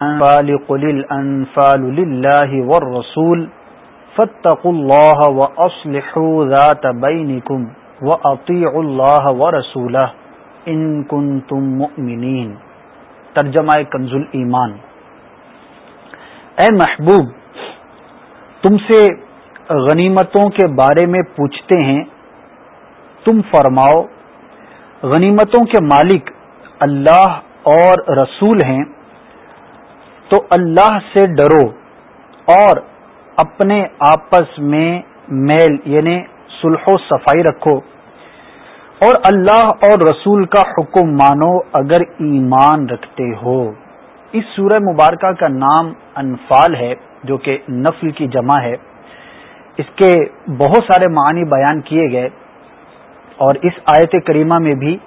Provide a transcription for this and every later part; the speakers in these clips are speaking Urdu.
قل الانفال لله والرسول فاتقوا الله واصلحوا ذات بينكم واطيعوا الله ورسوله ان كنتم مؤمنين. ترجمہ کنز ایمان اے محبوب، تم سے غنیمتوں کے بارے میں پوچھتے ہیں، تم فرماؤ، غنیمتوں کے مالک اللہ اور رسول ہیں تو اللہ سے ڈرو اور اپنے آپس میں میل یعنی سلح و صفائی رکھو۔ اور اللہ اور رسول کا حکم مانو اگر ایمان رکھتے ہو۔ اس سورہ مبارکہ کا نام انفال ہے، جو کہ نفل کی جمع ہے۔ اس کے بہت سارے معنی بیان کیے گئے۔ اور اس آیت کریمہ میں بھی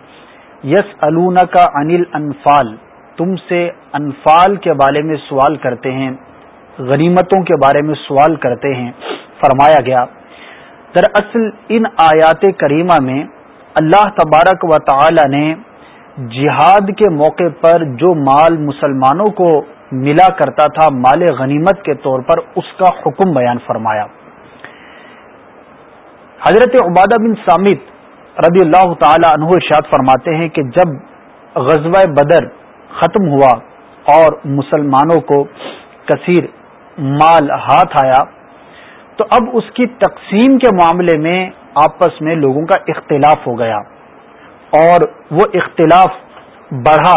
یس النا کا انل انفال تم سے انفال کے بارے میں سوال کرتے ہیں، غنیمتوں کے بارے میں سوال کرتے ہیں، فرمایا گیا۔ دراصل ان آیات کریمہ میں اللہ تبارک و تعالی نے جہاد کے موقع پر جو مال مسلمانوں کو ملا کرتا تھا مال غنیمت کے طور پر، اس کا حکم بیان فرمایا۔ حضرت عبادہ بن سامد رضی اللہ تعالی عنہ ارشاد فرماتے ہیں کہ جب غزوہ بدر ختم ہوا اور مسلمانوں کو کثیر مال ہاتھ آیا، تو اب اس کی تقسیم کے معاملے میں آپس میں لوگوں کا اختلاف ہو گیا اور وہ اختلاف بڑھا،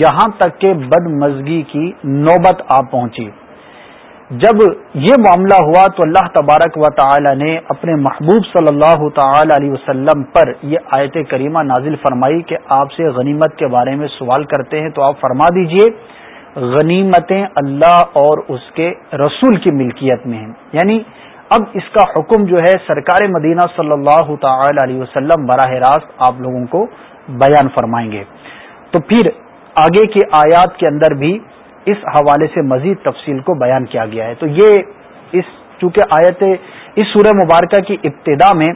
یہاں تک کہ بد مزگی کی نوبت آ پہنچی۔ جب یہ معاملہ ہوا تو اللہ تبارک و تعالی نے اپنے محبوب صلی اللہ تعالی علیہ وسلم پر یہ آیت کریمہ نازل فرمائی کہ آپ سے غنیمت کے بارے میں سوال کرتے ہیں تو آپ فرما دیجیے، غنیمتیں اللہ اور اس کے رسول کی ملکیت میں ہیں۔ یعنی اب اس کا حکم جو ہے سرکار مدینہ صلی اللہ تعالی علیہ وسلم براہ راست آپ لوگوں کو بیان فرمائیں گے۔ تو پھر آگے کی آیات کے اندر بھی اس حوالے سے مزید تفصیل کو بیان کیا گیا ہے۔ تو یہ اس، چونکہ آیت، اس سورہ مبارکہ کی ابتدا میں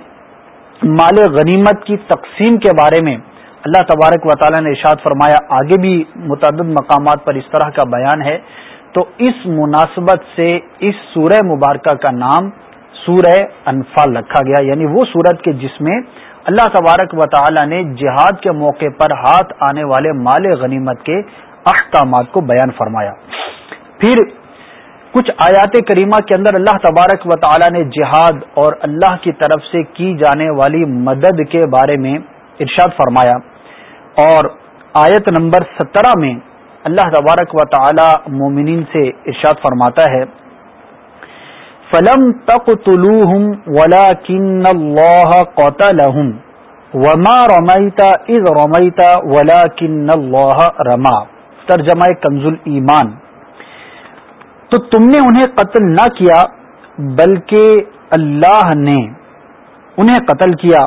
مال غنیمت کی تقسیم کے بارے میں اللہ تبارک و تعالیٰ نے ارشاد فرمایا، آگے بھی متعدد مقامات پر اس طرح کا بیان ہے۔ تو اس مناسبت سے اس سورہ مبارکہ کا نام سورہ انفال رکھا گیا۔ یعنی وہ سورت کے جس میں اللہ تبارک و تعالی نے جہاد کے موقع پر ہاتھ آنے والے مال غنیمت کے احکامات کو بیان فرمایا۔ پھر کچھ آیات کریمہ کے اندر اللہ تبارک و تعالی نے جہاد اور اللہ کی طرف سے کی جانے والی مدد کے بارے میں ارشاد فرمایا۔ اور آیت نمبر سترہ میں اللہ تبارک و تعالی مومنین سے ارشاد فرماتا ہے، فلم تک ولا کن اللہ وما رمیتا از رمیتا ولا کن اللہ رما ترجمہ کنز ایمان تو تم نے انہیں قتل نہ کیا، بلکہ اللہ نے انہیں قتل کیا۔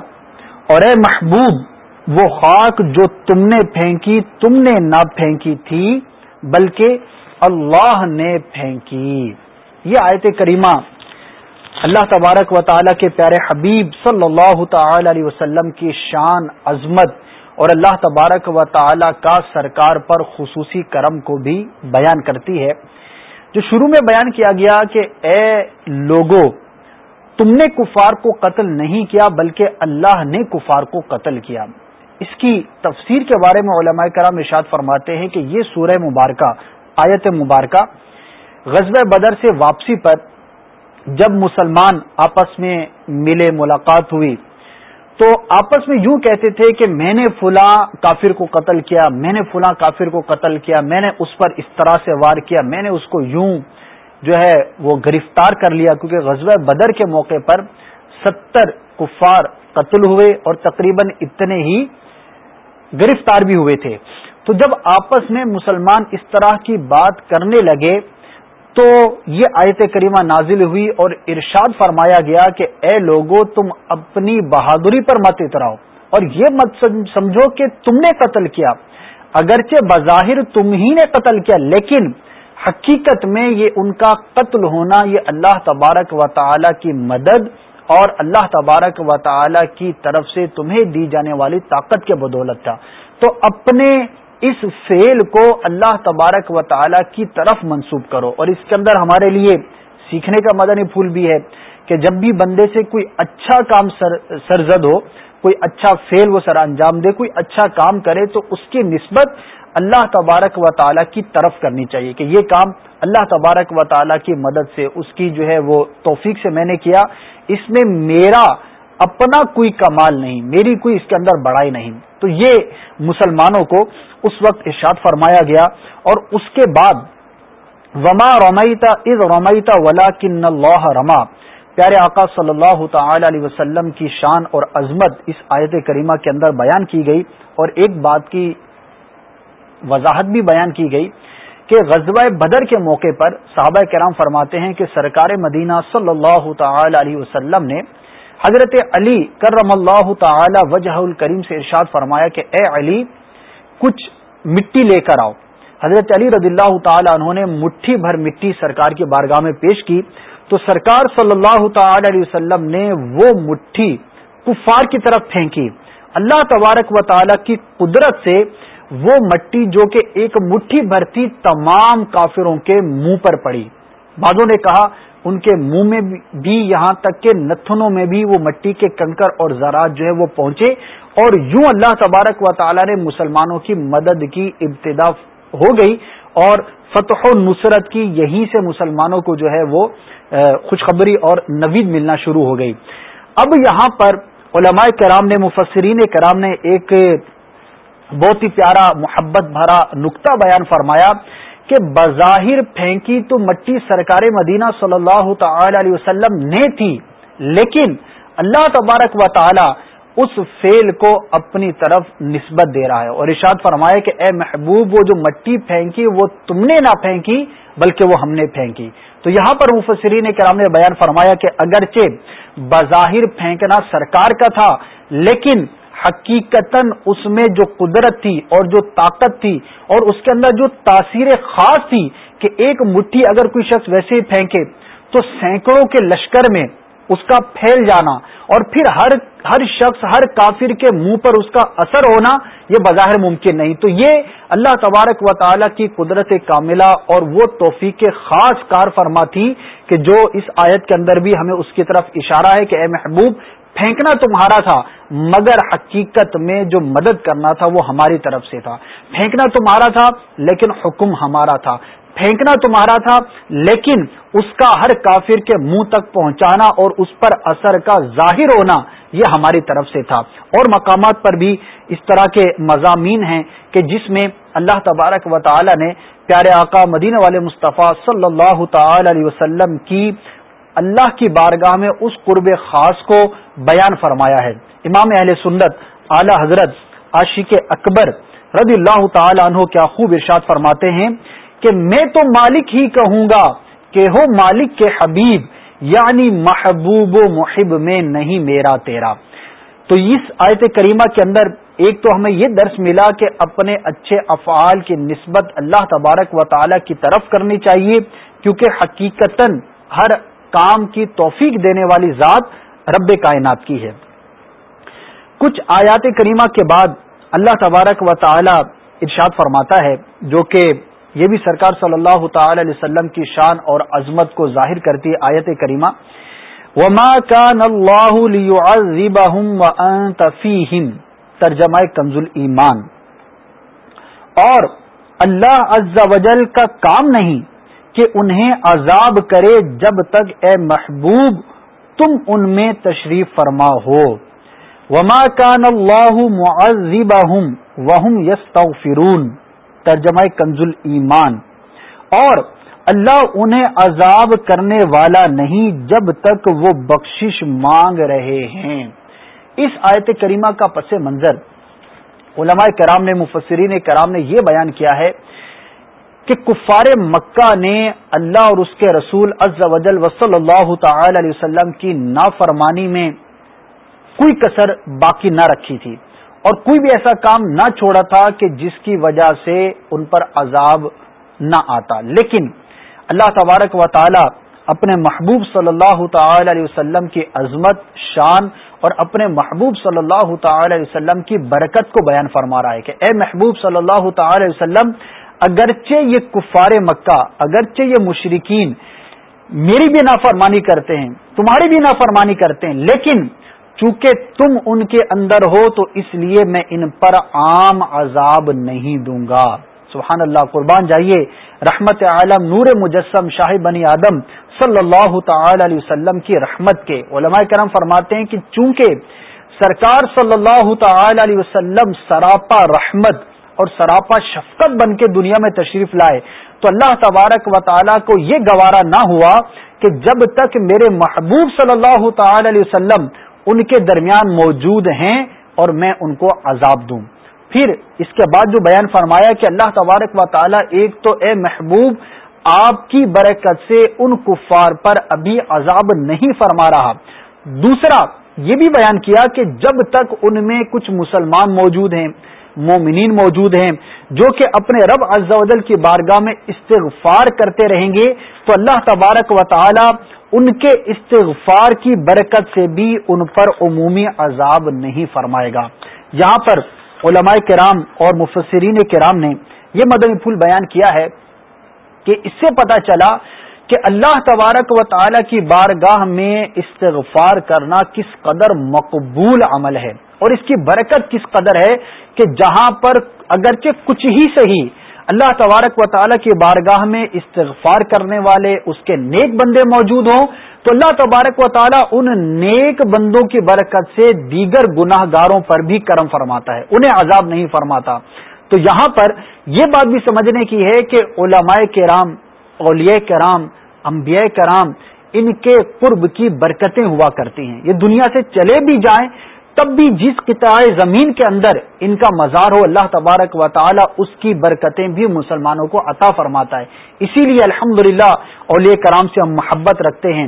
اور اے محبوب، وہ خاک جو تم نے پھینکی، تم نے نہ پھینکی تھی، بلکہ اللہ نے پھینکی۔ یہ آیت کریمہ اللہ تبارک و تعالی کے پیارے حبیب صلی اللہ تعالی علیہ وسلم کی شان عظمت اور اللہ تبارک و تعالی کا سرکار پر خصوصی کرم کو بھی بیان کرتی ہے۔ جو شروع میں بیان کیا گیا کہ اے لوگوں تم نے کفار کو قتل نہیں کیا، بلکہ اللہ نے کفار کو قتل کیا۔ اس کی تفسیر کے بارے میں علماء کرام ارشاد فرماتے ہیں کہ یہ سورہ مبارکہ، آیت مبارکہ غزب بدر سے واپسی پر جب مسلمان آپس میں ملے، ملاقات ہوئی تو آپس میں یوں کہتے تھے کہ میں نے فلاں کافر کو قتل کیا، میں نے فلاں کافر کو قتل کیا، میں نے اس پر اس طرح سے وار کیا، میں نے اس کو یوں جو ہے وہ گرفتار کر لیا، کیونکہ غزوہ بدر کے موقع پر ستر کفار قتل ہوئے اور تقریباً اتنے ہی گرفتار بھی ہوئے تھے۔ تو جب آپس میں مسلمان اس طرح کی بات کرنے لگے تو یہ آیت کریمہ نازل ہوئی اور ارشاد فرمایا گیا کہ اے لوگوں تم اپنی بہادری پر مت اتراؤ اور یہ مت سمجھو کہ تم نے قتل کیا۔ اگرچہ بظاہر تم ہی نے قتل کیا، لیکن حقیقت میں یہ ان کا قتل ہونا یہ اللہ تبارک و تعالی کی مدد اور اللہ تبارک و تعالی کی طرف سے تمہیں دی جانے والی طاقت کے بدولت تھا۔ تو اپنے اس فیل کو اللہ تبارک و تعالی کی طرف منسوب کرو اور اس کے اندر ہمارے لیے سیکھنے کا مدنی پھول بھی ہے کہ جب بھی بندے سے کوئی اچھا کام سر، سرزد ہو، کوئی اچھا فیل وہ سر انجام دے، کوئی اچھا کام کرے، تو اس کی نسبت اللہ تبارک و تعالیٰ کی طرف کرنی چاہیے کہ یہ کام اللہ تبارک و تعالیٰ کی مدد سے اس کی جو ہے وہ توفیق سے میں نے کیا۔ اس میں میرا اپنا کوئی کمال نہیں، میری کوئی اس کے اندر بڑائی نہیں۔ تو یہ مسلمانوں کو اس وقت ارشاد فرمایا گیا اور اس کے بعد، وما رومیتا از رومیتا ولا کن اللہ رما پیارے آقا صلی اللہ تعالی علیہ وسلم کی شان اور عظمت اس آیت کریمہ کے اندر بیان کی گئی اور ایک بات کی وضاحت بھی بیان کی گئی کہ غزوہ بدر کے موقع پر صحابہ کرام فرماتے ہیں کہ سرکار مدینہ صلی اللہ تعالی علیہ وسلم نے حضرت علی کرم اللہ تعالی وجہ الکریم سے ارشاد فرمایا کہ اے علی، کچھ مٹی لے کر آؤ۔ حضرت علی رضی اللہ تعالی انہوں نے مٹھی بھر مٹی سرکار کی بارگاہ میں پیش کی۔ تو سرکار صلی اللہ تعالی علیہ وسلم نے وہ مٹھی کفار کی طرف پھینکی۔ اللہ تبارک و تعالی کی قدرت سے وہ مٹی جو کہ ایک مٹھی بھرتی تمام کافروں کے منہ پر پڑی۔ بعدوں نے کہا ان کے منہ میں بھی یہاں تک کہ نتنوں میں بھی وہ مٹی کے کنکر اور زراعت جو ہے وہ پہنچے اور یوں اللہ تبارک و تعالی نے مسلمانوں کی مدد کی، ابتدا ہو گئی اور فتح و نصرت کی، یہیں سے مسلمانوں کو جو ہے وہ خوشخبری اور نوید ملنا شروع ہو گئی۔ اب یہاں پر علماء کرام نے، مفسرین کرام نے ایک بہت ہی پیارا، محبت بھرا نقطہ بیان فرمایا کہ بظاہر پھینکی تو مٹی سرکار مدینہ صلی اللہ تعالی علیہ وسلم نے تھی، لیکن اللہ تبارک و تعالی اس فیل کو اپنی طرف نسبت دے رہا ہے اور ارشاد فرمایا کہ اے محبوب، وہ جو مٹی پھینکی، وہ تم نے نہ پھینکی، بلکہ وہ ہم نے پھینکی۔ تو یہاں پر مفسرین کرام نے بیان فرمایا کہ اگرچہ بظاہر پھینکنا سرکار کا تھا، لیکن حقیقت اس میں جو قدرت تھی اور جو طاقت تھی اور اس کے اندر جو تاثیر خاص تھی کہ ایک مٹھی اگر کوئی شخص ویسے ہی پھینکے تو سینکڑوں کے لشکر میں اس کا پھیل جانا اور پھر ہر ہر شخص، ہر کافر کے منہ پر اس کا اثر ہونا یہ بظاہر ممکن نہیں۔ تو یہ اللہ تبارک و تعالی کی قدرت کاملہ اور وہ توفیق خاص کار فرما تھی کہ جو اس آیت کے اندر بھی ہمیں اس کی طرف اشارہ ہے کہ اے محبوب پھینکنا تمہارا تھا، مگر حقیقت میں جو مدد کرنا تھا وہ ہماری طرف سے تھا۔ پھینکنا تمہارا تھا، لیکن حکم ہمارا تھا۔ پھینکنا تمہارا تھا، لیکن اس کا ہر کافر کے منہ تک پہنچانا اور اس پر اثر کا ظاہر ہونا یہ ہماری طرف سے تھا۔ اور مقامات پر بھی اس طرح کے مضامین ہیں کہ جس میں اللہ تبارک و تعالی نے پیارے آقا مدینہ والے مصطفیٰ صلی اللہ تعالی علیہ وسلم کی اللہ کی بارگاہ میں اس قرب خاص کو بیان فرمایا ہے۔ امام اہل سنت اعلی حضرت عاشق اکبر رضی اللہ تعالی عنہ کیا خوب ارشاد فرماتے ہیں کہ میں تو مالک ہی کہوں گا کہ ہو مالک کے حبیب یعنی محبوب و محب میں نہیں میرا تیرا۔ تو اس آیت کریمہ کے اندر ایک تو ہمیں یہ درس ملا کہ اپنے اچھے افعال کی نسبت اللہ تبارک و تعالی کی طرف کرنی چاہیے، کیونکہ حقیقتا ہر کام کی توفیق دینے والی ذات رب کائنات کی ہے۔ کچھ آیات کریمہ کے بعد اللہ تبارک و تعالی ارشاد فرماتا ہے، جو کہ یہ بھی سرکار صلی اللہ تعالی علیہ وسلم کی شان اور عظمت کو ظاہر کرتی ہے آیت کریمہ۔ وما كان الله ليعذبهم وانت فيهم۔ ترجمہ کنز ایمان۔ اور اللہ عز وجل کا کام نہیں کہ انہیں عذاب کرے جب تک اے محبوب تم ان میں تشریف فرما ہو۔ وما کان اللہ معذبہم وہم یستغفرون ترجمہ کنز ایمان۔ اور اللہ انہیں عذاب کرنے والا نہیں جب تک وہ بخشش مانگ رہے ہیں۔ اس آیت کریمہ کا پس منظر۔ علماء کرام نے، مفسرین کرام نے یہ بیان کیا ہے کہ کفار مکہ نے اللہ اور اس کے رسول عز وجل وصلی اللہ تعالی علیہ وسلم کی نافرمانی میں کوئی کسر باقی نہ رکھی تھی اور کوئی بھی ایسا کام نہ چھوڑا تھا کہ جس کی وجہ سے ان پر عذاب نہ آتا۔ لیکن اللہ تبارک و تعالی اپنے محبوب صلی اللہ تعالی علیہ وسلم کی عظمت، شان اور اپنے محبوب صلی اللہ تعالی علیہ وسلم کی برکت کو بیان فرما رہا ہے کہ اے محبوب صلی اللہ تعالی علیہ وسلم اگرچہ یہ کفار مکہ، اگرچہ یہ مشرقین میری بھی نافرمانی کرتے ہیں، تمہاری بھی نافرمانی کرتے ہیں، لیکن چونکہ تم ان کے اندر ہو تو اس لیے میں ان پر عام عذاب نہیں دوں گا۔ سبحان اللہ، قربان جائیے۔ رحمت عالم، نور مجسم شاہ بنی آدم صلی اللہ تعالی علیہ وسلم کی رحمت کے۔ علماء کرم فرماتے ہیں کہ چونکہ سرکار صلی اللہ تعالی علیہ وسلم سراپا رحمت اور سراپا شفقت بن کے دنیا میں تشریف لائے تو اللہ تبارک و تعالی کو یہ گوارا نہ ہوا کہ جب تک میرے محبوب صلی اللہ تعالی علیہ وسلم ان کے درمیان موجود ہیں اور میں ان کو عذاب دوں۔ پھر اس کے بعد جو بیان فرمایا کہ اللہ تبارک و تعالی ایک تو اے محبوب، آپ کی برکت سے ان کفار پر ابھی عذاب نہیں فرما رہا۔ دوسرا، یہ بھی بیان کیا کہ جب تک ان میں کچھ مسلمان موجود ہیں مومنین موجود ہیں، جو کہ اپنے رب عز و جل کی بارگاہ میں استغفار کرتے رہیں گے، تو اللہ تبارک و تعالی ان کے استغفار کی برکت سے بھی ان پر عمومی عذاب نہیں فرمائے گا۔ یہاں پر علماء کرام اور مفسرین کرام نے یہ مدنی پھول بیان کیا ہے کہ اس سے پتا چلا کہ اللہ تبارک و تعالی کی بارگاہ میں استغفار کرنا کس قدر مقبول عمل ہے۔ اور اس کی برکت کس قدر ہے کہ جہاں پر اگرچہ کچھ ہی صحیح اللہ تبارک و تعالیٰ کی بارگاہ میں استغفار کرنے والے اس کے نیک بندے موجود ہوں، تو اللہ تبارک و تعالیٰ ان نیک بندوں کی برکت سے دیگر گناہ گاروں پر بھی کرم فرماتا ہے، انہیں عذاب نہیں فرماتا۔ تو یہاں پر یہ بات بھی سمجھنے کی ہے کہ علماء کرام، اولیاء کرام، انبیاء کرام ان کے قرب کی برکتیں ہوا کرتی ہیں۔ یہ دنیا سے چلے بھی جائیں تب بھی جس قطع زمین کے اندر ان کا مزار ہو، اللہ تبارک و تعالی اس کی برکتیں بھی مسلمانوں کو عطا فرماتا ہے۔ اسی لیے الحمد للہ اولیاء کرام سے ہم محبت رکھتے ہیں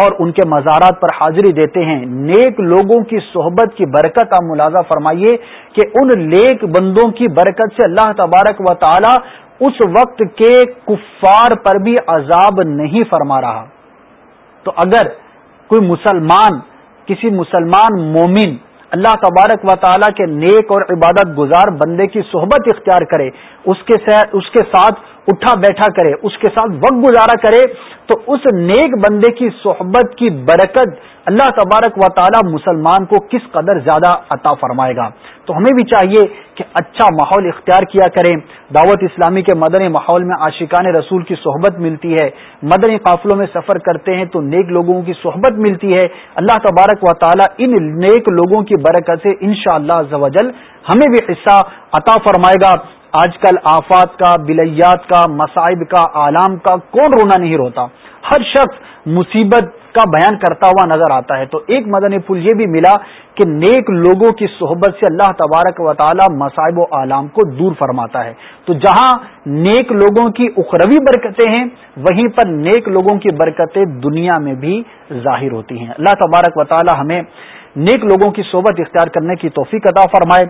اور ان کے مزارات پر حاضری دیتے ہیں۔ نیک لوگوں کی صحبت کی برکت آپ ملازہ فرمائیے کہ ان نیک بندوں کی برکت سے اللہ تبارک و تعالی اس وقت کے کفار پر بھی عذاب نہیں فرما رہا۔ تو اگر کوئی مسلمان، کسی مسلمان مومن اللہ تبارک و تعالیٰ کے نیک اور عبادت گزار بندے کی صحبت اختیار کرے، اس کے اس کے ساتھ اٹھا بیٹھا کرے، اس کے ساتھ وقت گزارا کرے، تو اس نیک بندے کی صحبت کی برکت اللہ تبارک و تعالی مسلمان کو کس قدر زیادہ عطا فرمائے گا؟ تو ہمیں بھی چاہیے کہ اچھا ماحول اختیار کیا کریں۔ دعوت اسلامی کے مدنی ماحول میں عاشقان رسول کی صحبت ملتی ہے۔ مدنی قافلوں میں سفر کرتے ہیں تو نیک لوگوں کی صحبت ملتی ہے۔ اللہ تبارک و تعالی ان نیک لوگوں کی برکت سے ان شاء اللہ ہمیں بھی حصہ عطا فرمائے گا۔ آج کل آفات کا، بلیات کا، مصائب کا عالم کا کون رونا نہیں روتا۔ ہر شخص مصیبت کا بیان کرتا ہوا نظر آتا ہے۔ تو ایک مدنی پھول یہ بھی ملا کہ نیک لوگوں کی صحبت سے اللہ تبارک و تعالی مصائب و عالم کو دور فرماتا ہے۔ تو جہاں نیک لوگوں کی اخروی برکتیں ہیں، وہیں پر نیک لوگوں کی برکتیں دنیا میں بھی ظاہر ہوتی ہیں۔ اللہ تبارک و تعالی ہمیں نیک لوگوں کی صحبت اختیار کرنے کی توفیق عطا فرمائے۔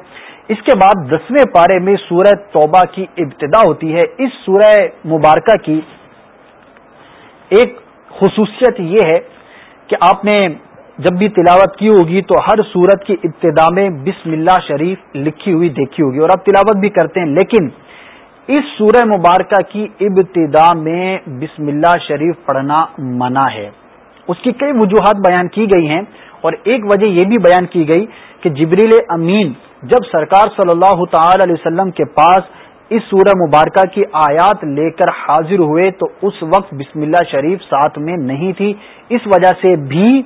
اس کے بعد دسویں پارے میں سورہ توبہ کی ابتدا ہوتی ہے۔ اس سورہ مبارکہ کی ایک خصوصیت یہ ہے کہ آپ نے جب بھی تلاوت کی ہوگی تو ہر سورت کی ابتدا میں بسم اللہ شریف لکھی ہوئی دیکھی ہوگی اور آپ تلاوت بھی کرتے ہیں، لیکن اس سورہ مبارکہ کی ابتدا میں بسم اللہ شریف پڑھنا منع ہے۔ اس کی کئی وجوہات بیان کی گئی ہیں اور ایک وجہ یہ بھی بیان کی گئی کہ جبریل امین جب سرکار صلی اللہ تعالی علیہ وسلم کے پاس اس سورہ مبارکہ کی آیات لے کر حاضر ہوئے تو اس وقت بسم اللہ شریف ساتھ میں نہیں تھی۔ اس وجہ سے بھی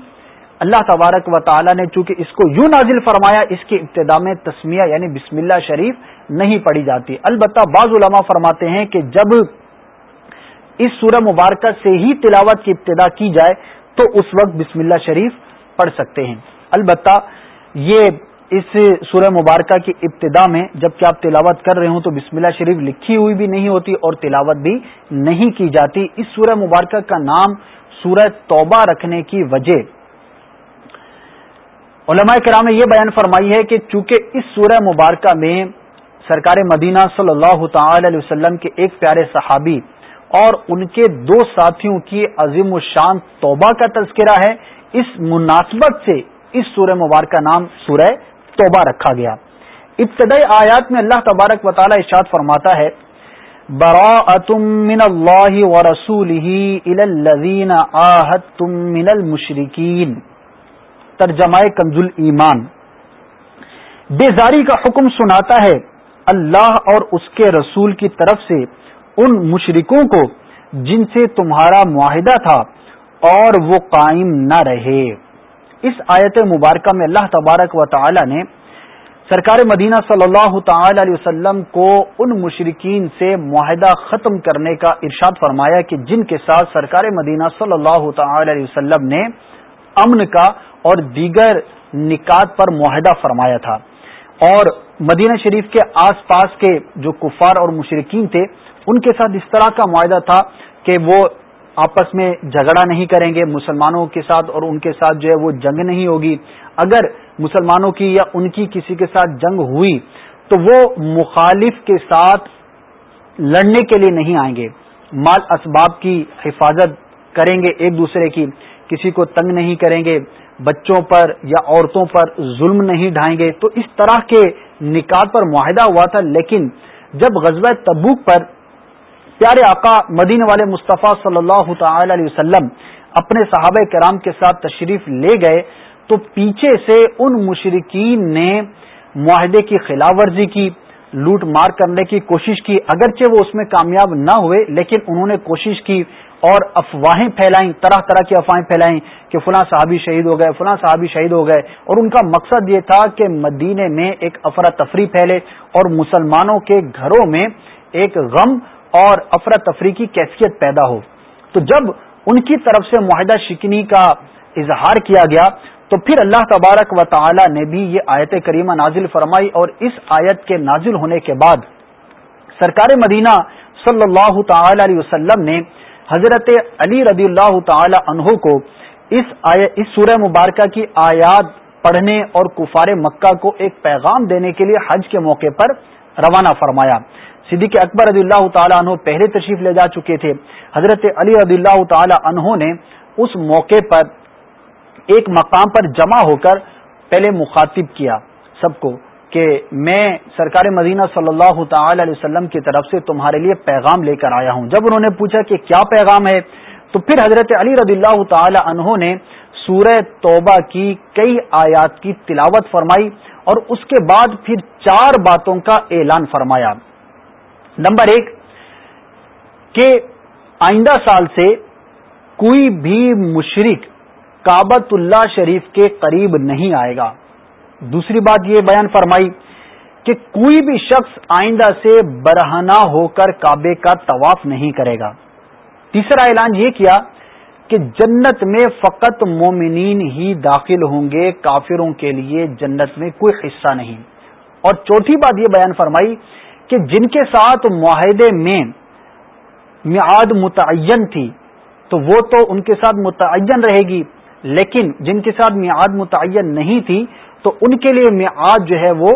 اللہ تبارک و تعالی نے چونکہ اس کو یوں نازل فرمایا، اس کی ابتدا میں تسمیہ یعنی بسم اللہ شریف نہیں پڑھی جاتی۔ البتہ بعض علماء فرماتے ہیں کہ جب اس سورہ مبارکہ سے ہی تلاوت کی ابتدا کی جائے تو اس وقت بسم اللہ شریف پڑھ سکتے ہیں۔ البتہ یہ اس سورہ مبارکہ کی ابتدا میں جبکہ آپ تلاوت کر رہے ہوں تو بسم اللہ شریف لکھی ہوئی بھی نہیں ہوتی اور تلاوت بھی نہیں کی جاتی۔ اس سورہ مبارکہ کا نام سورہ توبہ رکھنے کی وجہ۔ علماء کرام نے یہ بیان فرمائی ہے کہ چونکہ اس سورہ مبارکہ میں سرکار مدینہ صلی اللہ تعالی علیہ وسلم کے ایک پیارے صحابی اور ان کے دو ساتھیوں کی عظیم و شان توبہ کا تذکرہ ہے، اس مناسبت سے اس سورہ مبارکہ نام سورہ توبہ رکھا گیا۔ ابتدائی آیات میں اللہ تبارک و تعالی ارشاد فرماتا ہے من اللہ و رسول من المشرکین ترجمہ کنزل ایمان۔ بیزاری کا حکم سناتا ہے، اللہ اور اس کے رسول کی طرف سے ان مشرکوں کو جن سے تمہارا معاہدہ تھا اور وہ قائم نہ رہے۔ اس آیت مبارکہ میں اللہ تبارک و تعالی نے سرکار مدینہ صلی اللہ تعالی علیہ وسلم کو ان مشرقین سے معاہدہ ختم کرنے کا ارشاد فرمایا کہ جن کے ساتھ سرکار مدینہ صلی اللہ تعالی علیہ وسلم نے امن کا اور دیگر نکات پر معاہدہ فرمایا تھا۔ اور مدینہ شریف کے آس پاس کے جو کفار اور مشرقین تھے، ان کے ساتھ اس طرح کا معاہدہ تھا کہ وہ آپس میں جھگڑا نہیں کریں گے، مسلمانوں کے ساتھ اور ان کے ساتھ جو ہے وہ جنگ نہیں ہوگی۔ اگر مسلمانوں کی یا ان کی کسی کے ساتھ جنگ ہوئی تو وہ مخالف کے ساتھ لڑنے کے لیے نہیں آئیں گے۔ مال اسباب کی حفاظت کریں گے ایک دوسرے کی۔ کسی کو تنگ نہیں کریں گے، بچوں پر یا عورتوں پر ظلم نہیں ڈھائیں گے۔ تو اس طرح کے نکات پر معاہدہ ہوا تھا، لیکن جب غزوہ تبوک پر پیارے آقا مدین والے مصطفیٰ صلی اللہ تعالی علیہ وسلم اپنے صحابہ کرام کے ساتھ تشریف لے گئے تو پیچھے سے ان مشرقین نے معاہدے کی خلاف ورزی کی، لوٹ مار کرنے کی کوشش کی، اگرچہ وہ اس میں کامیاب نہ ہوئے، لیکن انہوں نے کوشش کی اور افواہیں پھیلائیں، طرح طرح کی افواہیں پھیلائیں کہ فلاں صحابی شہید ہو گئے، فلاں صحابی شہید ہو گئے۔ اور ان کا مقصد یہ تھا کہ مدینے میں ایک افراتفری پھیلے اور مسلمانوں کے گھروں میں ایک غم اور افراتفری کی کیفیت پیدا ہو۔ تو جب ان کی طرف سے معاہدہ شکنی کا اظہار کیا گیا، تو پھر اللہ تبارک و تعالی نے بھی یہ آیت کریمہ نازل فرمائی اور اس آیت کے نازل ہونے کے بعد سرکار مدینہ صلی اللہ تعالی علیہ وسلم نے حضرت علی رضی اللہ تعالی عنہ کو اس اس سورہ مبارکہ کی آیات پڑھنے اور کفار مکہ کو ایک پیغام دینے کے لیے حج کے موقع پر روانہ فرمایا۔ صدیق اکبر رضی اللہ تعالیٰ عنہ پہلے تشریف لے جا چکے تھے۔ حضرت علی رضی اللہ تعالی عنہ نے اس موقع پر ایک مقام پر جمع ہو کر پہلے مخاطب کیا سب کو کہ میں سرکار مدینہ صلی اللہ تعالی علیہ وسلم کی طرف سے تمہارے لیے پیغام لے کر آیا ہوں۔ جب انہوں نے پوچھا کہ کیا پیغام ہے، تو پھر حضرت علی رضی اللہ تعالی عنہ نے سورہ توبہ کی کئی آیات کی تلاوت فرمائی اور اس کے بعد پھر چار باتوں کا اعلان فرمایا۔ نمبر ایک، کہ آئندہ سال سے کوئی بھی مشرق کابت اللہ شریف کے قریب نہیں آئے گا۔ دوسری بات یہ بیان فرمائی کہ کوئی بھی شخص آئندہ سے برہنا ہو کر کعبے کا طواف نہیں کرے گا۔ تیسرا اعلان یہ کیا کہ جنت میں فقط مومنین ہی داخل ہوں گے، کافروں کے لیے جنت میں کوئی حصہ نہیں۔ اور چوتھی بات یہ بیان فرمائی کہ جن کے ساتھ معاہدے میں میعاد متعین تھی، تو وہ تو ان کے ساتھ متعین رہے گی، لیکن جن کے ساتھ میعاد متعین نہیں تھی، تو ان کے لیے میعاد جو ہے وہ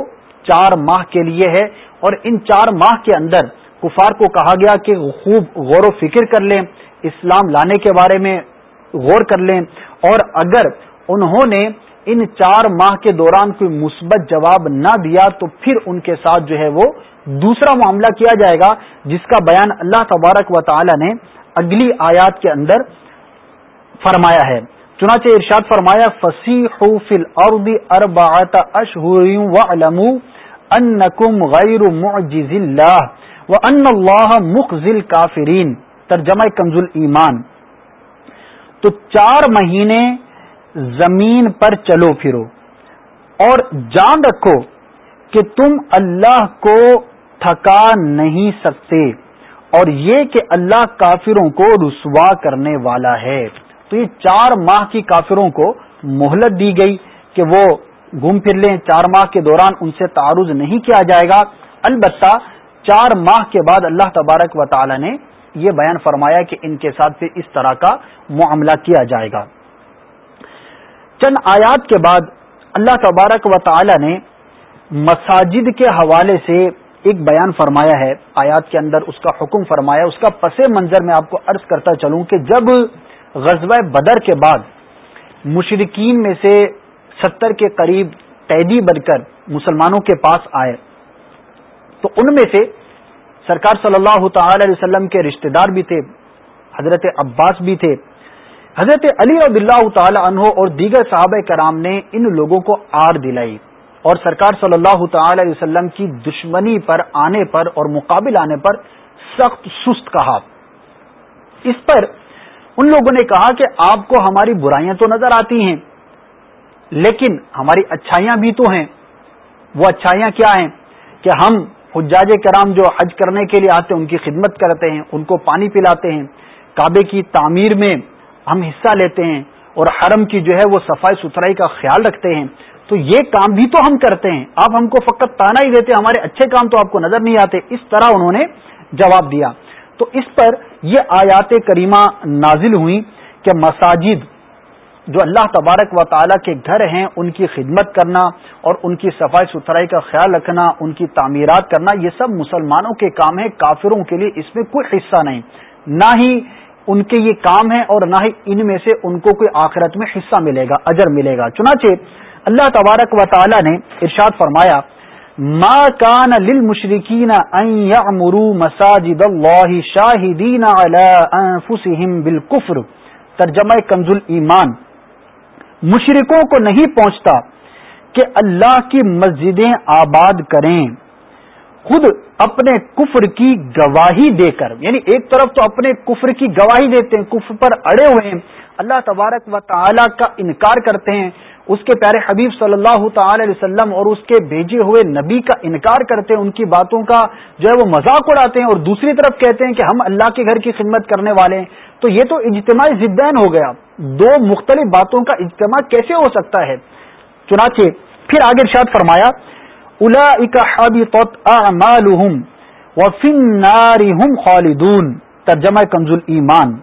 چار ماہ کے لیے ہے۔ اور ان چار ماہ کے اندر کفار کو کہا گیا کہ خوب غور و فکر کر لیں، اسلام لانے کے بارے میں غور کر لیں۔ اور اگر انہوں نے ان چار ماہ کے دوران کوئی مثبت جواب نہ دیا، تو پھر ان کے ساتھ جو ہے وہ دوسرا معاملہ کیا جائے گا جس کا بیان اللہ تبارک و تعالی نے اگلی آیات کے اندر فرمایا ہے۔ چنانچہ ارشاد فرمایا فصیح فی الارض اربعۃ اشہر وعلموا انکم غیر معجز اللہ وان اللہ مخزی الکافرین ترجمہ کنز ایمان تو چار مہینے زمین پر چلو پھرو اور جان رکھو کہ تم اللہ کو تھکا نہیں سکتے۔ اور یہ کہ اللہ کافروں کو رسوا کرنے والا ہے۔ تو یہ چار ماہ کی کافروں کو مہلت دی گئی کہ وہ گھوم پھر لیں۔ چار ماہ کے دوران ان سے تعارض نہیں کیا جائے گا۔ البتہ چار ماہ کے بعد اللہ تبارک و تعالی نے یہ بیان فرمایا کہ ان کے ساتھ پھر اس طرح کا معاملہ کیا جائے گا۔ چند آیات کے بعد اللہ تبارک و تعالی نے مساجد کے حوالے سے ایک بیان فرمایا ہے، آیات کے اندر اس کا حکم فرمایا، اس کا پس منظر میں آپ کو عرض کرتا چلوں کہ جب غزوہ بدر کے بعد مشرقین میں سے ستر کے قریب قیدی بن کر مسلمانوں کے پاس آئے، تو ان میں سے سرکار صلی اللہ تعالی علیہ وسلم کے رشتہ دار بھی تھے، حضرت عباس بھی تھے۔ حضرت علی رضی اللہ تعالی عنہ اور دیگر صحابہ کرام نے ان لوگوں کو آر دلائی۔ اور سرکار صلی اللہ تعالی علیہ وسلم کی دشمنی پر آنے پر اور مقابل آنے پر سخت سست کہا۔ اس پر ان لوگوں نے کہا کہ آپ کو ہماری برائیاں تو نظر آتی ہیں، لیکن ہماری اچھائیاں بھی تو ہیں۔ وہ اچھائیاں کیا ہیں؟ کہ ہم حجاج کرام جو حج کرنے کے لیے آتے ہیں، ان کی خدمت کرتے ہیں، ان کو پانی پلاتے ہیں۔ کعبے کی تعمیر میں ہم حصہ لیتے ہیں اور حرم کی جو ہے وہ صفائی ستھرائی کا خیال رکھتے ہیں۔ تو یہ کام بھی تو ہم کرتے ہیں۔ آپ ہم کو فقط تانا ہی دیتے ہمارے اچھے کام تو آپ کو نظر نہیں آتے۔ اس طرح انہوں نے جواب دیا۔ تو اس پر یہ آیات کریمہ نازل ہوئی کہ مساجد جو اللہ تبارک و تعالیٰ کے گھر ہیں، ان کی خدمت کرنا اور ان کی صفائی ستھرائی کا خیال رکھنا، ان کی تعمیرات کرنا، یہ سب مسلمانوں کے کام ہیں۔ کافروں کے لیے اس میں کوئی حصہ نہیں۔ نہ ہی ان کے یہ کام ہے اور نہ ہی ان میں سے ان کو کوئی آخرت میں حصہ ملے گا، اجر ملے گا۔ چنانچہ اللہ تبارک و تعالی نے ارشاد فرمایا، ما کان للمشرکین ان یعمروا مساجد اللہ شاہدین علی انفسهم بالکفر. ترجمہ کنز ایمان مشرکوں کو نہیں پہنچتا کہ اللہ کی مسجدیں آباد کریں، خود اپنے کفر کی گواہی دے کر۔ یعنی ایک طرف تو اپنے کفر کی گواہی دیتے ہیں، کفر پر اڑے ہوئے ہیں، اللہ تبارک و تعالی کا انکار کرتے ہیں اس کے پیارے حبیب صلی اللہ تعالی علیہ وسلم اور اس کے بھیجے ہوئے نبی کا انکار کرتے ہیں ان کی باتوں کا، جو ہے وہ مذاق اڑاتے ہیں اور دوسری طرف کہتے ہیں کہ ہم اللہ کے گھر کی خدمت کرنے والے ہیں۔ تو یہ تو اجتماعی زدین ہو گیا۔ دو مختلف باتوں کا اجتماع کیسے ہو سکتا ہے؟ چنانچہ پھر آگے ارشاد فرمایا خالدون۔ ترجمہ کنزول ایمان۔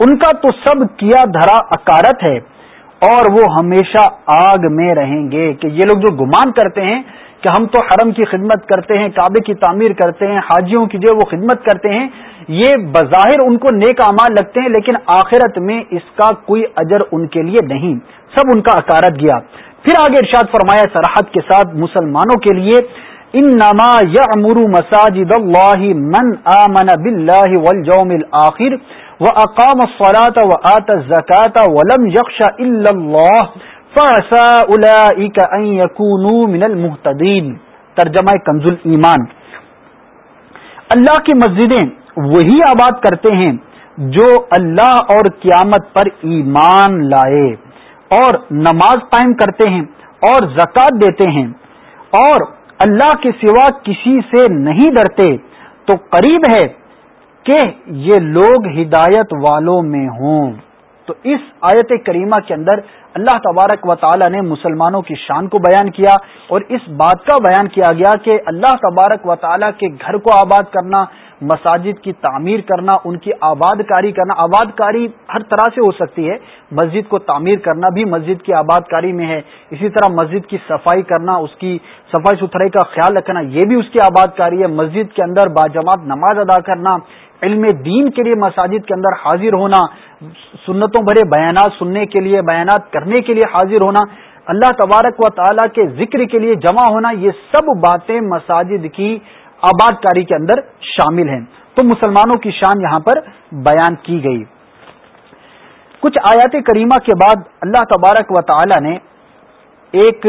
ان کا تو سب کیا دھرا اکارت ہے۔ اور وہ ہمیشہ آگ میں رہیں گے کہ یہ لوگ جو گمان کرتے ہیں کہ ہم تو حرم کی خدمت کرتے ہیں، کعبے کی تعمیر کرتے ہیں، حاجیوں کی جو وہ خدمت کرتے ہیں، یہ بظاہر ان کو نیک امال لگتے ہیں، لیکن آخرت میں اس کا کوئی اجر ان کے لیے نہیں۔ سب ان کا اکارت گیا۔ پھر آگے ارشاد فرمایا سرحد کے ساتھ مسلمانوں کے لیے ان نما یا امرو مساجد اللہ من آمن باللہ والجوم الآخر۔ و اقام فلاط و آت زکات ولم یکش اللہ فاسا من المحتدین ترجمہ کنز ایمان۔ اللہ کی مسجدیں وہی آباد کرتے ہیں جو اللہ اور قیامت پر ایمان لائے اور نماز قائم کرتے ہیں اور زکات دیتے ہیں۔ اور اللہ کے سوا کسی سے نہیں ڈرتے، تو قریب ہے کہ یہ لوگ ہدایت والوں میں ہوں۔ تو اس آیت کریمہ کے اندر اللہ تبارک و تعالی نے مسلمانوں کی شان کو بیان کیا اور اس بات کا بیان کیا گیا کہ اللہ تبارک و تعالی کے گھر کو آباد کرنا، مساجد کی تعمیر کرنا، ان کی آباد کاری کرنا۔ آباد کاری ہر طرح سے ہو سکتی ہے، مسجد کو تعمیر کرنا بھی مسجد کی آباد کاری میں ہے۔ اسی طرح مسجد کی صفائی کرنا، اس کی صفائی ستھرائی کا خیال رکھنا، یہ بھی اس کی آباد کاری ہے۔ مسجد کے اندر باجماعت نماز ادا کرنا علم دین کے لیے مساجد کے اندر حاضر ہونا، سنتوں بھرے بیانات سننے کے لیے، بیانات کرنے کے لیے حاضر ہونا، اللہ تبارک و تعالیٰ کے ذکر کے لیے جمع ہونا، یہ سب باتیں مساجد کی آباد کاری کے اندر شامل ہیں۔ تو مسلمانوں کی شان یہاں پر بیان کی گئی۔ کچھ آیات کریمہ کے بعد اللہ تبارک و تعالی نے ایک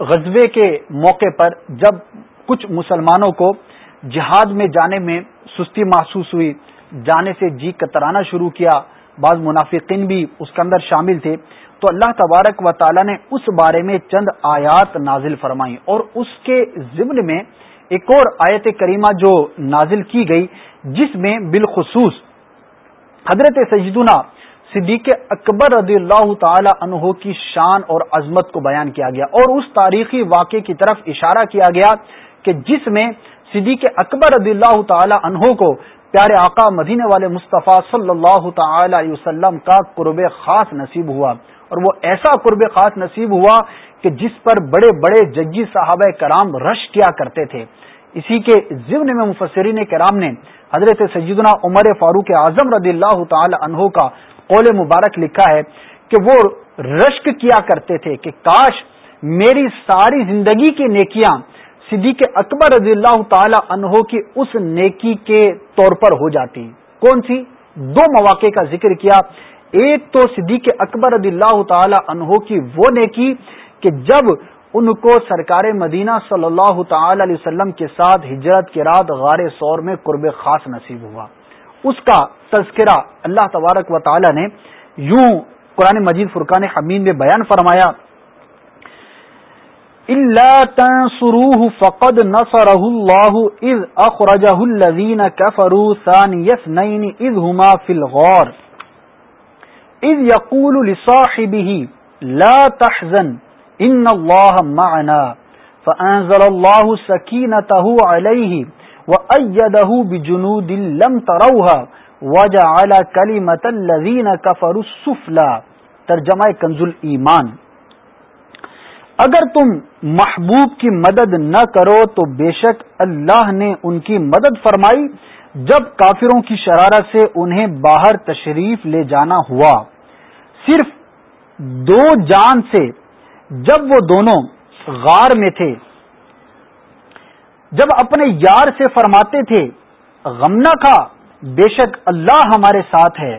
غزبے کے موقع پر جب کچھ مسلمانوں کو جہاد میں جانے میں سستی محسوس ہوئی۔ جانے سے جی کترانا شروع کیا۔ بعض منافقین بھی اس کے اندر شامل تھے۔ تو اللہ تبارک و تعالی نے اس بارے میں چند آیات نازل فرمائی اور اس کے ضمن میں ایک اور آیت کریمہ جو نازل کی گئی، جس میں بالخصوص حضرت سجدنا صدیق اکبر رضی اللہ تعالی عنہ کی شان اور عظمت کو بیان کیا گیا۔ اور اس تاریخی واقعے کی طرف اشارہ کیا گیا کہ جس میں صدیق اکبر رضی اللہ تعالی عنہ کو پیارے آقا مدینے والے مصطفیٰ صلی اللہ تعالی علیہ وسلم کا قرب خاص نصیب ہوا۔ اور وہ ایسا قرب خاص نصیب ہوا کہ جس پر بڑے بڑے ججی صحابہ کرام رش کیا کرتے تھے۔ اسی کے ضمن میں مفسرین کرام نے حضرت سیدنا عمر فاروق اعظم رضی اللہ تعالی عنہ کا قول مبارک لکھا ہے کہ وہ رشک کیا کرتے تھے کہ کاش میری ساری زندگی کی نیکیاں صدیق اکبر رضی اللہ تعالی عنہ کی اس نیکی کے طور پر ہو جاتی کون سی؟ دو مواقع کا ذکر کیا۔ ایک تو صدیق اکبر رضی اللہ تعالی عنہ کی وہ نیکی کہ جب ان کو سرکار مدینہ صلی اللہ تعالی علیہ وسلم کے ساتھ ہجرت کے رات غار سور میں قرب خاص نصیب ہوا۔ اس کا تذکرہ اللہ تبارک و تعالی نے یوں قرآن مجید فرقان حمین میں بیان فرمایا اللہ تنصروه فقد نصره الله اذ اخرجه الذين كفروا ثاني اثنين اذ هما في الغار. اذ يقول لصاحبه لا تحزن ان الله معنا. فانزل الله سكينته عليه وايده بجنود لم تروها وجعل كلمه الذين كفروا السفلى. ترجمہ کنز ایمان اگر تم محبوب کی مدد نہ کرو تو بے شک اللہ نے ان کی مدد فرمائی، جب کافروں کی شرارت سے انہیں باہر تشریف لے جانا ہوا۔ صرف دو جان سے جب وہ دونوں غار میں تھے، جب اپنے یار سے فرماتے تھے غم نہ کھا، بے شک اللہ ہمارے ساتھ ہے۔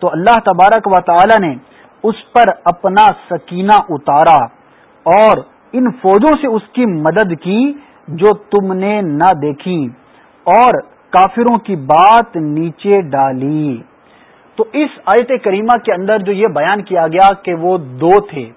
تو اللہ تبارک و تعالی نے اس پر اپنا سکینہ اتارا۔ اور ان فوجوں سے اس کی مدد کی جو تم نے نہ دیکھی اور کافروں کی بات نیچے ڈالی۔ تو اس آیت کریمہ کے اندر جو یہ بیان کیا گیا کہ وہ دو تھے،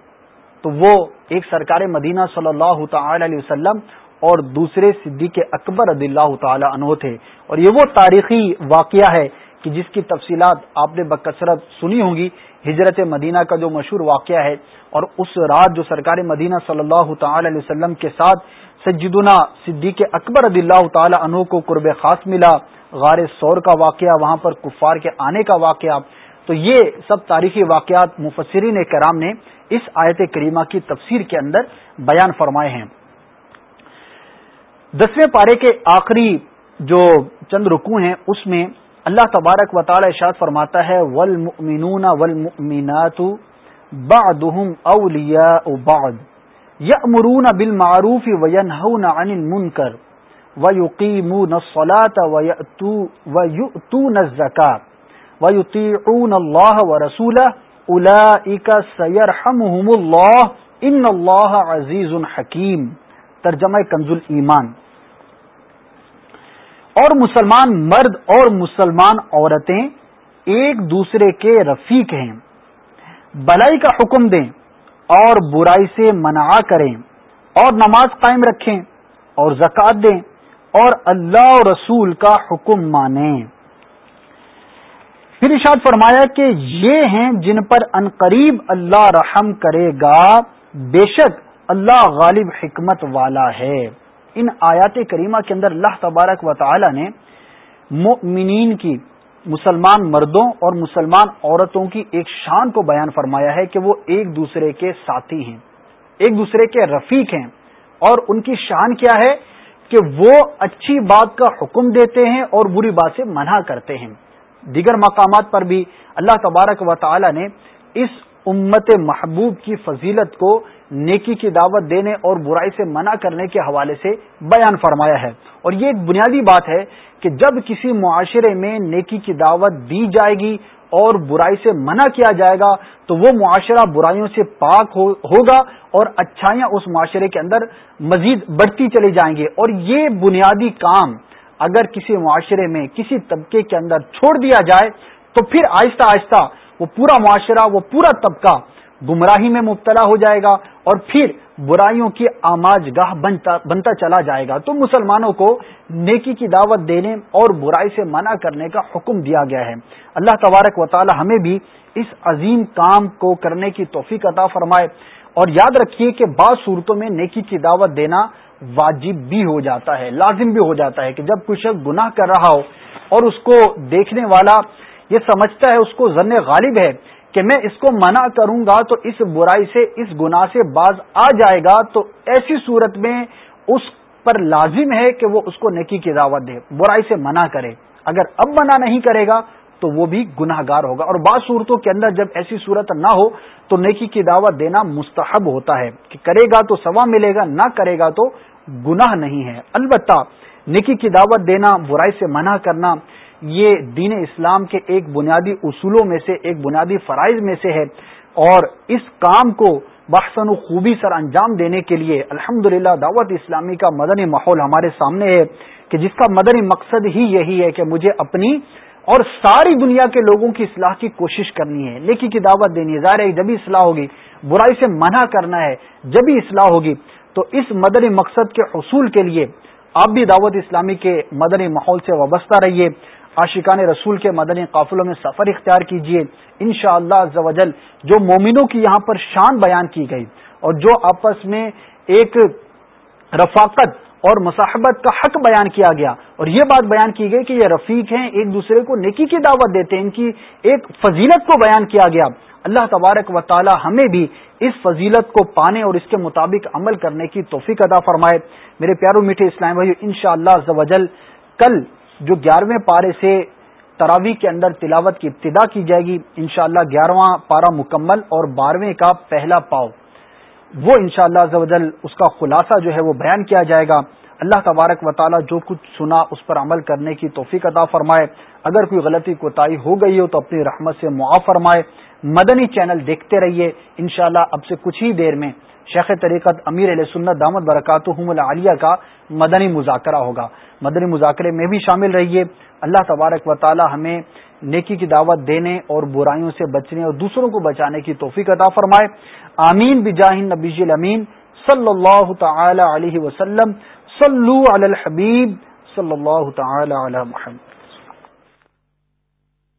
تو وہ ایک سرکار مدینہ صلی اللہ تعالی علیہ وسلم اور دوسرے صدیق اکبر رضی اللہ تعالی عنہ تھے۔ اور یہ وہ تاریخی واقعہ ہے کہ جس کی تفصیلات آپ نے بکثرت سنی ہوں گی، ہجرت مدینہ کا جو مشہور واقعہ ہے اور اس رات جو سرکار مدینہ صلی اللہ تعالی علیہ وسلم کے ساتھ سجدنا صدیق اکبر رضی اللہ تعالی عنہ کو قرب خاص ملا، غار سور کا واقعہ، وہاں پر کفار کے آنے کا واقعہ، تو یہ سب تاریخی واقعات مفسرین کرام نے اس آیت کریمہ کی تفسیر کے اندر بیان فرمائے ہیں۔ دسویں پارے کے آخری جو چند رکو ہیں، اس میں اللہ تبارک و تعالی ارشاد فرماتا ہے، والمؤمنون والمؤمنات بعضهم اولیاء بعض یأمرون بالمعروف وینہون عن المنکر ویقیمون الصلاة ویؤتون الزکاة ویطیعون اللہ ورسولہ اولئک سیرحمهم اللہ ان اللہ عزیز حکیم ترجمہ کنز ایمان اور مسلمان مرد اور مسلمان عورتیں ایک دوسرے کے رفیق ہیں۔ بلائی کا حکم دیں اور برائی سے منع کریں اور نماز قائم رکھیں اور زکوٰۃ دیں اور اللہ و رسول کا حکم مانیں۔ پھر اشاد فرمایا کہ یہ ہیں جن پر انقریب اللہ رحم کرے گا، بے شک اللہ غالب حکمت والا ہے۔ ان آیات کریمہ کے اندر اللہ تبارک و تعالی نے مؤمنین کی، مسلمان مردوں اور مسلمان عورتوں کی ایک شان کو بیان فرمایا ہے کہ وہ ایک دوسرے کے ساتھی ہیں، ایک دوسرے کے رفیق ہیں۔ اور ان کی شان کیا ہے کہ وہ اچھی بات کا حکم دیتے ہیں اور بری بات سے منع کرتے ہیں۔ دیگر مقامات پر بھی اللہ تبارک و تعالی نے اس امت محبوب کی فضیلت کو نیکی کی دعوت دینے اور برائی سے منع کرنے کے حوالے سے بیان فرمایا ہے۔ اور یہ ایک بنیادی بات ہے کہ جب کسی معاشرے میں نیکی کی دعوت دی جائے گی اور برائی سے منع کیا جائے گا، تو وہ معاشرہ برائیوں سے پاک ہوگا اور اچھائیاں اس معاشرے کے اندر مزید بڑھتی چلی جائیں گی اور یہ بنیادی کام اگر کسی معاشرے میں کسی طبقے کے اندر چھوڑ دیا جائے، تو پھر آہستہ آہستہ وہ پورا معاشرہ، وہ پورا طبقہ گمراہی میں مبتلا ہو جائے گا اور پھر برائیوں کی آماج گاہ بنتا چلا جائے گا۔ تو مسلمانوں کو نیکی کی دعوت دینے اور برائی سے منع کرنے کا حکم دیا گیا ہے۔ اللہ تبارک و تعالی ہمیں بھی اس عظیم کام کو کرنے کی توفیق عطا فرمائے اور یاد رکھیے کہ بعض صورتوں میں نیکی کی دعوت دینا واجب بھی ہو جاتا ہے، لازم بھی ہو جاتا ہے کہ جب کچھ شخص گناہ کر رہا ہو اور اس کو دیکھنے والا یہ سمجھتا ہے، اس کو ذن غالب ہے کہ میں اس کو منع کروں گا تو اس برائی سے، اس گناہ سے باز آ جائے گا، تو ایسی صورت میں اس پر لازم ہے کہ وہ اس کو نیکی کی دعوت دے، برائی سے منع کرے۔ اگر اب منع نہیں کرے گا تو وہ بھی گناہ گار ہوگا۔ اور بعض صورتوں کے اندر جب ایسی صورت نہ ہو تو نیکی کی دعوت دینا مستحب ہوتا ہے کہ کرے گا تو سوا ملے گا، نہ کرے گا تو گناہ نہیں ہے۔ البتہ نیکی کی دعوت دینا، برائی سے منع کرنا یہ دین اسلام کے ایک بنیادی اصولوں میں سے ایک بنیادی فرائض میں سے ہے اور اس کام کو بحسن و خوبی سر انجام دینے کے لیے الحمد دعوت اسلامی کا مدنی ماحول ہمارے سامنے ہے کہ جس کا مدنی مقصد ہی یہی ہے کہ مجھے اپنی اور ساری دنیا کے لوگوں کی اصلاح کی کوشش کرنی ہے۔ نیکی کی دعوت دینی ہے۔ ظاہر ہے جبھی اصلاح ہوگی، برائی سے منع کرنا ہے۔ جبھی اصلاح ہوگی، تو اس مدنی مقصد کے حصول کے لیے آپ بھی دعوت اسلامی کے مدنی ماحول سے وابستہ رہیے۔ عاشقان رسول کے مدنی قافلوں میں سفر اختیار کیجیے ان شاء اللہ جو مومنوں کی یہاں پر شان بیان کی گئی اور جو آپس میں ایک رفاقت اور مصاحبت کا حق بیان کیا گیا۔ اور یہ بات بیان کی گئی کہ یہ رفیق ہیں، ایک دوسرے کو نیکی کی دعوت دیتے ہیں۔ ان کی ایک فضیلت کو بیان کیا گیا۔ اللہ تبارک و تعالی ہمیں بھی اس فضیلت کو پانے اور اس کے مطابق عمل کرنے کی توفیق ادا فرمائے۔ میرے پیاروں میٹھے اسلام بھائی ان شاء اللہ کل جو گیارہویں پارے سے تراوی کے اندر تلاوت کی ابتدا کی جائے گی، انشاءاللہ اللہ گیارہواں پارا مکمل اور بارہویں کا پہلا پاؤ۔ وہ انشاءاللہ شاء اللہ اس کا خلاصہ جو ہے وہ بیان کیا جائے گا۔ اللہ تبارک و تعالی جو کچھ سنا اس پر عمل کرنے کی توفیق عطا فرمائے۔ اگر کوئی غلطی کوتاہی ہو گئی ہو تو اپنی رحمت سے معاف فرمائے۔ مدنی چینل دیکھتے رہیے۔ انشاءاللہ اب سے کچھ ہی دیر میں شیخ طریقت امیر علیہ سنت دامت برکات العالیہ کا مدنی مذاکرہ ہوگا۔ مدنی مذاکرے میں بھی شامل رہیے۔ اللہ تبارک و تعالی ہمیں نیکی کی دعوت دینے اور برائیوں سے بچنے اور دوسروں کو بچانے کی توفیق عطا فرمائے۔ آمین۔ بجاہ نبی الامین۔ صلی اللہ تعالی علیہ وسلم۔ صلو علی الحبیب۔ صلی اللہ تعالی علی محمد۔